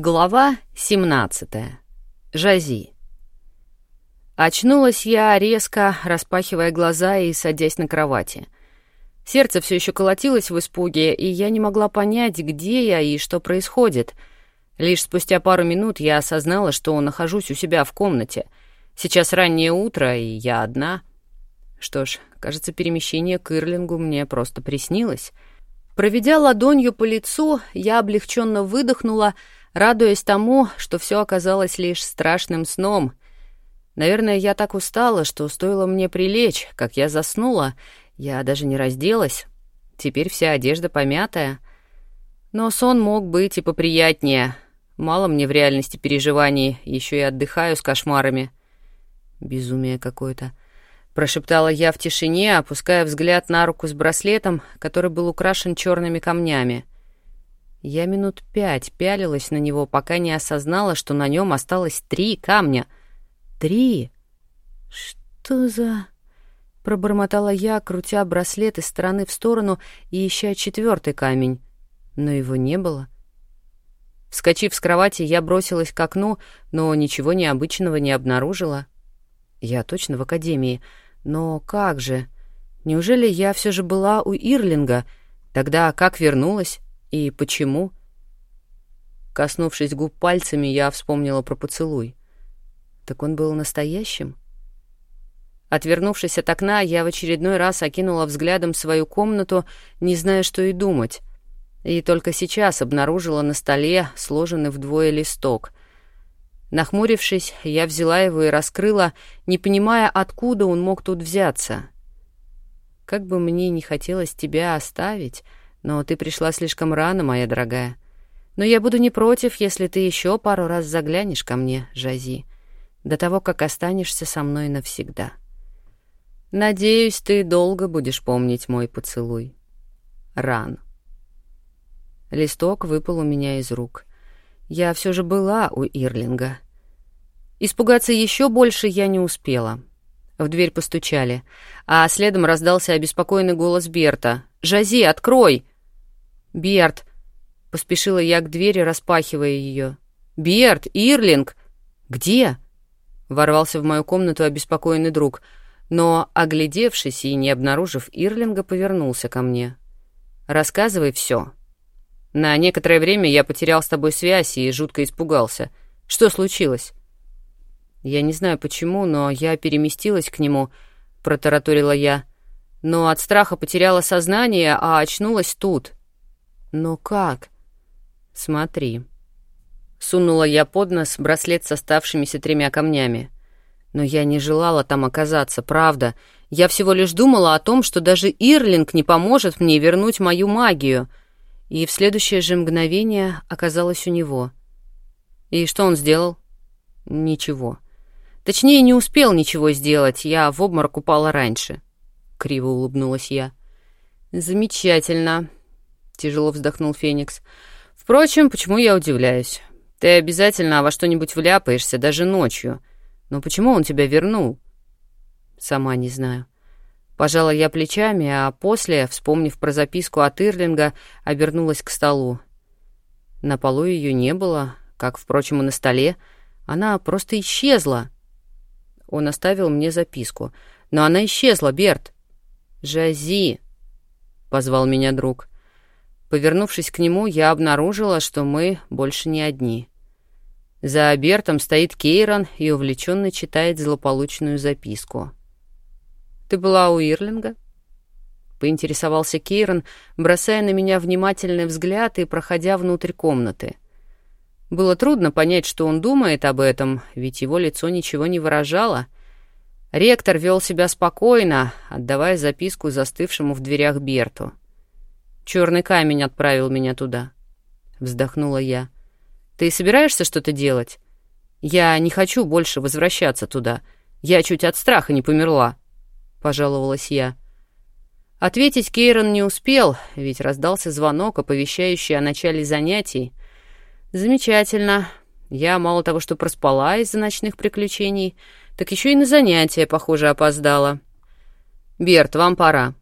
Глава 17. Жази. Очнулась я резко, распахивая глаза и садясь на кровати. Сердце все еще колотилось в испуге, и я не могла понять, где я и что происходит. Лишь спустя пару минут я осознала, что нахожусь у себя в комнате. Сейчас раннее утро, и я одна. Что ж, кажется, перемещение к Ирлингу мне просто приснилось. Проведя ладонью по лицу, я облегченно выдохнула — радуясь тому, что все оказалось лишь страшным сном. Наверное, я так устала, что стоило мне прилечь, как я заснула. Я даже не разделась. Теперь вся одежда помятая. Но сон мог быть и поприятнее. Мало мне в реальности переживаний, еще и отдыхаю с кошмарами. Безумие какое-то. Прошептала я в тишине, опуская взгляд на руку с браслетом, который был украшен черными камнями — я минут пять пялилась на него, пока не осознала, что на нем осталось три камня. Три? Что за... Пробормотала я, крутя браслет из стороны в сторону и ища четвертый камень. Но его не было. Вскочив с кровати, я бросилась к окну, но ничего необычного не обнаружила. Я точно в академии. Но как же? Неужели я все же была у Ирлинга? Тогда как вернулась? И почему? Коснувшись губ пальцами, я вспомнила про поцелуй. Так он был настоящим? Отвернувшись от окна, я в очередной раз окинула взглядом свою комнату, не зная, что и думать. И только сейчас обнаружила на столе сложенный вдвое листок. Нахмурившись, я взяла его и раскрыла, не понимая, откуда он мог тут взяться. Как бы мне не хотелось тебя оставить, но ты пришла слишком рано, моя дорогая. Но я буду не против, если ты еще пару раз заглянешь ко мне, Жази, до того, как останешься со мной навсегда. Надеюсь, ты долго будешь помнить мой поцелуй. Ран. Листок выпал у меня из рук. Я все же была у Ирлинга. Испугаться еще больше я не успела. В дверь постучали, а следом раздался обеспокоенный голос Берта. «Жази, открой!» «Берт!» — поспешила я к двери, распахивая ее. «Берт! Ирлинг! Где?» — ворвался в мою комнату обеспокоенный друг, но, оглядевшись и не обнаружив Ирлинга, повернулся ко мне. «Рассказывай все. На некоторое время я потерял с тобой связь и жутко испугался. Что случилось?» «Я не знаю почему, но я переместилась к нему», — протараторила я. «Но от страха потеряла сознание, а очнулась тут». «Но как?» «Смотри». Сунула я под нос браслет с оставшимися тремя камнями. Но я не желала там оказаться, правда. Я всего лишь думала о том, что даже Ирлинг не поможет мне вернуть мою магию. И в следующее же мгновение оказалась у него. И что он сделал? Ничего. Точнее, не успел ничего сделать, я в обморок упала раньше. Криво улыбнулась я. «Замечательно», — тяжело вздохнул Феникс. «Впрочем, почему я удивляюсь? Ты обязательно во что-нибудь вляпаешься, даже ночью. Но почему он тебя вернул?» «Сама не знаю». Пожала я плечами, а после, вспомнив про записку от Ирлинга, обернулась к столу. На полу ее не было, как, впрочем, и на столе. Она просто исчезла. Он оставил мне записку. Но она исчезла, Берт. «Жази!» — позвал меня друг. Повернувшись к нему, я обнаружила, что мы больше не одни. За Бертом стоит Кейрон и увлеченно читает злополучную записку. «Ты была у Ирлинга?» — поинтересовался Кейрон, бросая на меня внимательный взгляд и проходя внутрь комнаты — было трудно понять, что он думает об этом, ведь его лицо ничего не выражало. Ректор вел себя спокойно, отдавая записку застывшему в дверях Берту. Черный камень отправил меня туда. Вздохнула я. Ты собираешься что-то делать? Я не хочу больше возвращаться туда. Я чуть от страха не померла, пожаловалась я. Ответить Кейрон не успел, ведь раздался звонок, оповещающий о начале занятий. Замечательно. Я мало того, что проспала из-за ночных приключений, так еще и на занятия, похоже, опоздала. «Берт, вам пора»,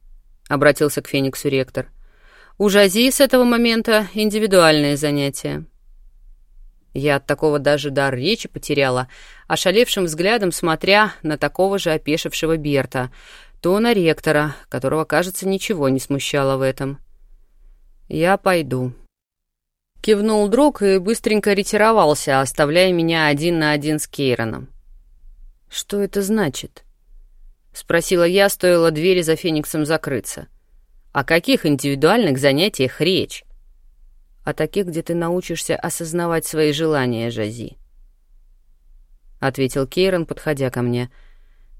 — обратился к Фениксу ректор. «У Жази с этого момента индивидуальные занятия». Я от такого даже дар речи потеряла, ошалевшим взглядом смотря на такого же опешившего Берта, то на ректора, которого, кажется, ничего не смущало в этом. «Я пойду». Кивнул друг и быстренько ретировался, оставляя меня один на один с Кейроном. «Что это значит?» — спросила я, стоило двери за Фениксом закрыться. «О каких индивидуальных занятиях речь?» «О таких, где ты научишься осознавать свои желания, Жази», — ответил Кейрон, подходя ко мне.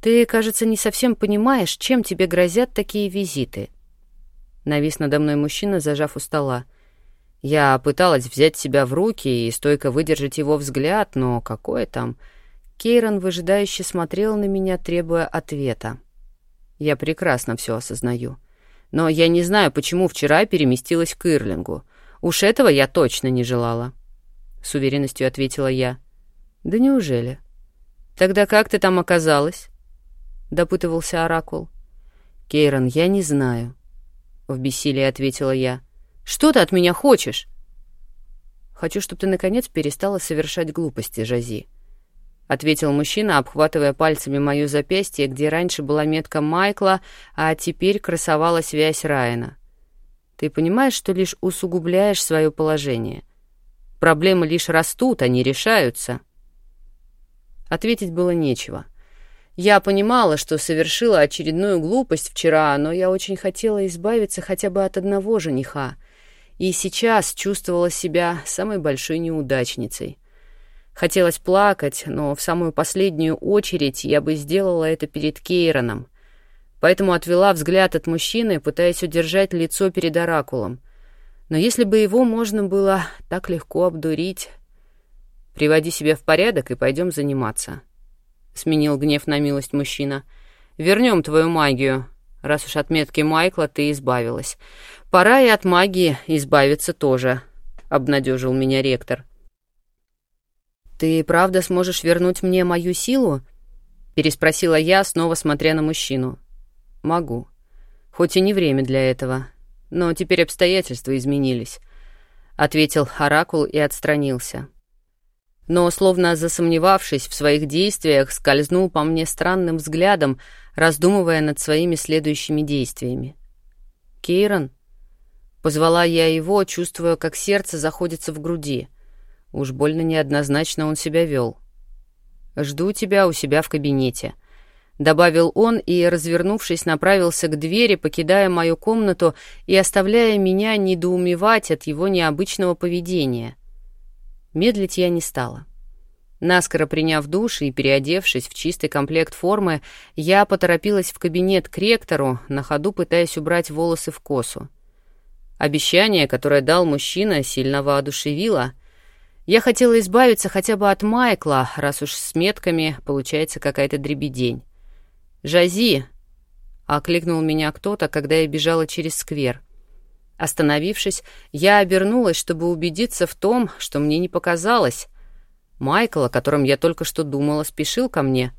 «Ты, кажется, не совсем понимаешь, чем тебе грозят такие визиты». Навис надо мной мужчина, зажав у стола. Я пыталась взять себя в руки и стойко выдержать его взгляд, но какое там... Кейрон выжидающе смотрел на меня, требуя ответа. Я прекрасно все осознаю. Но я не знаю, почему вчера переместилась к Ирлингу. Уж этого я точно не желала. С уверенностью ответила я. Да неужели? Тогда как ты там оказалась? Допытывался Оракул. Кейрон, я не знаю. В бессилии ответила я. Что ты от меня хочешь? Хочу, чтобы ты наконец перестала совершать глупости, Жази. — ответил мужчина, обхватывая пальцами мое запястье, где раньше была метка Майкла, а теперь красовалась связь Райана. «Ты понимаешь, что лишь усугубляешь свое положение? Проблемы лишь растут, они решаются». Ответить было нечего. Я понимала, что совершила очередную глупость вчера, но я очень хотела избавиться хотя бы от одного жениха, и сейчас чувствовала себя самой большой неудачницей — Хотелось плакать, но в самую последнюю очередь я бы сделала это перед Кейроном. Поэтому отвела взгляд от мужчины, пытаясь удержать лицо перед оракулом. Но если бы его можно было так легко обдурить... «Приводи себя в порядок и пойдем заниматься», — сменил гнев на милость мужчина. «Вернем твою магию, раз уж от метки Майкла ты избавилась. Пора и от магии избавиться тоже», — обнадежил меня ректор. «Ты правда сможешь вернуть мне мою силу?» — переспросила я, снова смотря на мужчину. «Могу. Хоть и не время для этого. Но теперь обстоятельства изменились», — ответил Оракул и отстранился. Но, словно засомневавшись в своих действиях, скользнул по мне странным взглядом, раздумывая над своими следующими действиями. «Кейрон?» Позвала я его, чувствуя, как сердце заходится в груди — Уж больно неоднозначно он себя вел. «Жду тебя у себя в кабинете», — добавил он и, развернувшись, направился к двери, покидая мою комнату и оставляя меня недоумевать от его необычного поведения. Медлить я не стала. Наскоро приняв душ и переодевшись в чистый комплект формы, я поторопилась в кабинет к ректору, на ходу пытаясь убрать волосы в косу. Обещание, которое дал мужчина, сильно воодушевило — я хотела избавиться хотя бы от Майкла, раз уж с метками получается какая-то дребедень. «Жази!» — окликнул меня кто-то, когда я бежала через сквер. Остановившись, я обернулась, чтобы убедиться в том, что мне не показалось. Майкл, о котором я только что думала, спешил ко мне.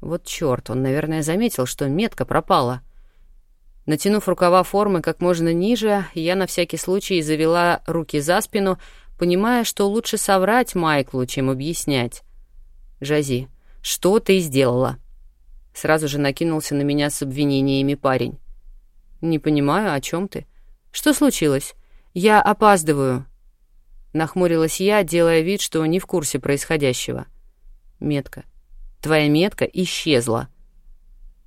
Вот черт, он, наверное, заметил, что метка пропала. Натянув рукава формы как можно ниже, я на всякий случай завела руки за спину, понимая, что лучше соврать Майклу, чем объяснять. «Жази, что ты сделала?» Сразу же накинулся на меня с обвинениями парень. «Не понимаю, о чем ты? Что случилось? Я опаздываю!» Нахмурилась я, делая вид, что не в курсе происходящего. «Метка. Твоя метка исчезла!»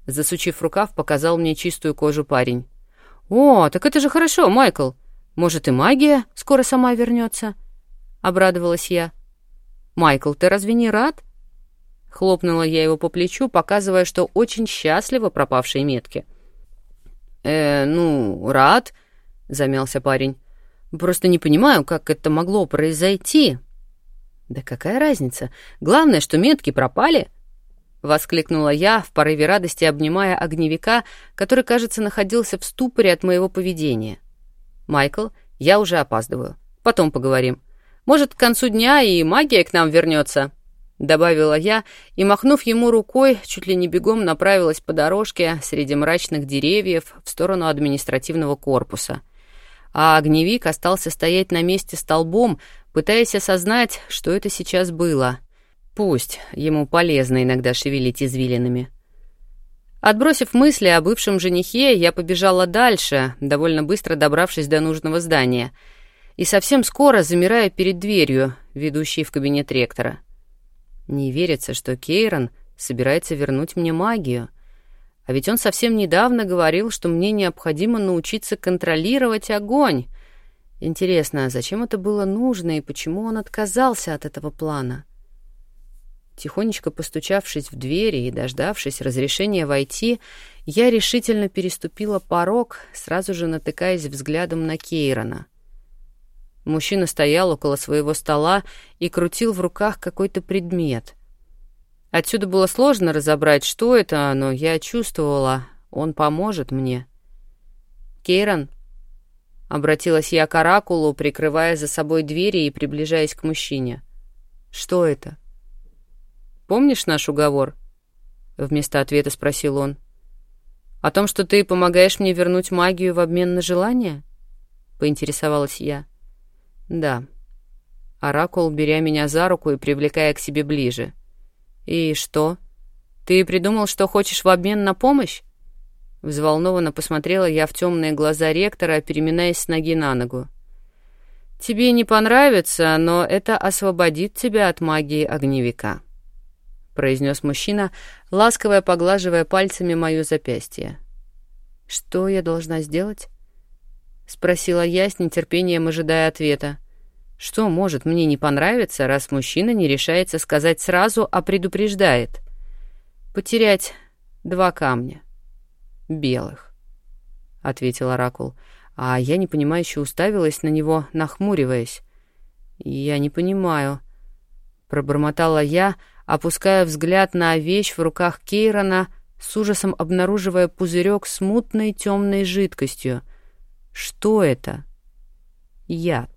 Засучив рукав, показал мне чистую кожу парень. «О, так это же хорошо, Майкл!» Может, и магия скоро сама вернется? Обрадовалась я. «Майкл, ты разве не рад?» Хлопнула я его по плечу, показывая, что очень счастлива пропавшей метке. «Э, ну, рад», — замялся парень. «Просто не понимаю, как это могло произойти». «Да какая разница? Главное, что метки пропали», — воскликнула я, в порыве радости обнимая огневика, который, кажется, находился в ступоре от моего поведения. «Майкл, я уже опаздываю. Потом поговорим. Может, к концу дня и магия к нам вернется», — добавила я, и, махнув ему рукой, чуть ли не бегом направилась по дорожке среди мрачных деревьев в сторону административного корпуса. А огневик остался стоять на месте столбом, пытаясь осознать, что это сейчас было. Пусть ему полезно иногда шевелить извилинами. Отбросив мысли о бывшем женихе, я побежала дальше, довольно быстро добравшись до нужного здания, и совсем скоро замираю перед дверью, ведущей в кабинет ректора. Не верится, что Кейрон собирается вернуть мне магию. А ведь он совсем недавно говорил, что мне необходимо научиться контролировать огонь. Интересно, а зачем это было нужно и почему он отказался от этого плана? Тихонечко постучавшись в двери и дождавшись разрешения войти, я решительно переступила порог, сразу же натыкаясь взглядом на Кейрона. Мужчина стоял около своего стола и крутил в руках какой-то предмет. Отсюда было сложно разобрать, что это, но я чувствовала, он поможет мне. «Кейрон?» — обратилась я к Оракулу, прикрывая за собой двери и приближаясь к мужчине. «Что это?» Помнишь наш уговор?» Вместо ответа спросил он. «О том, что ты помогаешь мне вернуть магию в обмен на желание?» Поинтересовалась я. «Да». Оракул, беря меня за руку и привлекая к себе ближе. «И что? Ты придумал, что хочешь в обмен на помощь?» Взволнованно посмотрела я в темные глаза ректора, переминаясь с ноги на ногу. «Тебе не понравится, но это освободит тебя от магии огневика» произнес мужчина, ласково поглаживая пальцами мое запястье. «Что я должна сделать?» — спросила я с нетерпением, ожидая ответа. «Что может мне не понравиться, раз мужчина не решается сказать сразу, а предупреждает?» «Потерять два камня. Белых», — ответил Оракул, а я непонимающе уставилась на него, нахмуриваясь. «Я не понимаю», — пробормотала я, — опуская взгляд на вещь в руках Кейрона, с ужасом обнаруживая пузырек с мутной темной жидкостью. Что это? Яд.